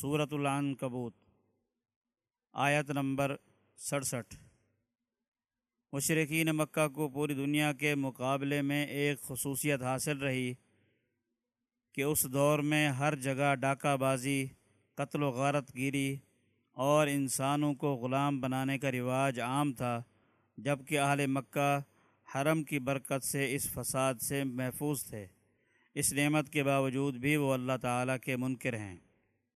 صورت العن کبوت آیت نمبر سڑسٹھ۔ مشرقین مکہ کو پوری دنیا کے مقابلے میں ایک خصوصیت حاصل رہی کہ اس دور میں ہر جگہ ڈاکہ بازی، قتل و غارت گیری اور انسانوں کو غلام بنانے کا رواج عام تھا، جبکہ اہل مکہ حرم کی برکت سے اس فساد سے محفوظ تھے۔ اس نعمت کے باوجود بھی وہ اللہ تعالیٰ کے منکر ہیں۔